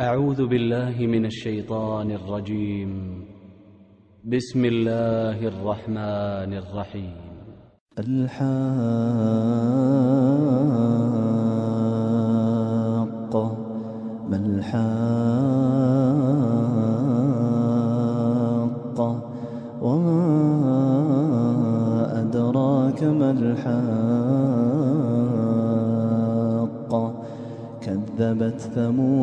أعوذ بالله من الشيطان الرجيم. بسم الله الرحمن الرحيم. الحاقة ما الحاقة وما أدراك ما الحاقة كذبت ثمود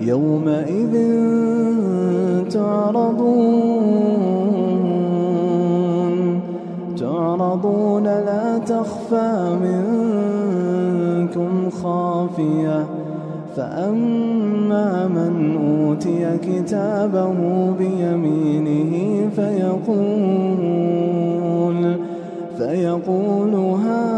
يومئذ تعرضون. تعرضون لا تخفى منكم خافية. فأما من أوتي كتابه بيمينه فيقول فيقول هاؤم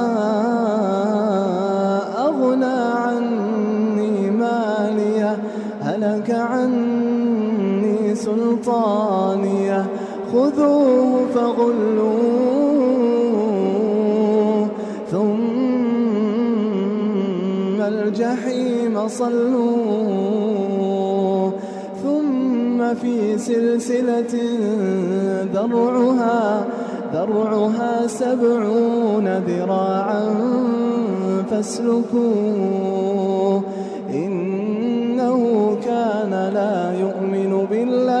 خذوه فغلوه ثم الجحيم صلوه ثم في سلسلة ذرعها ذرعها سبعون ذراعا فاسلكوه إنه كان لا يؤمن بالله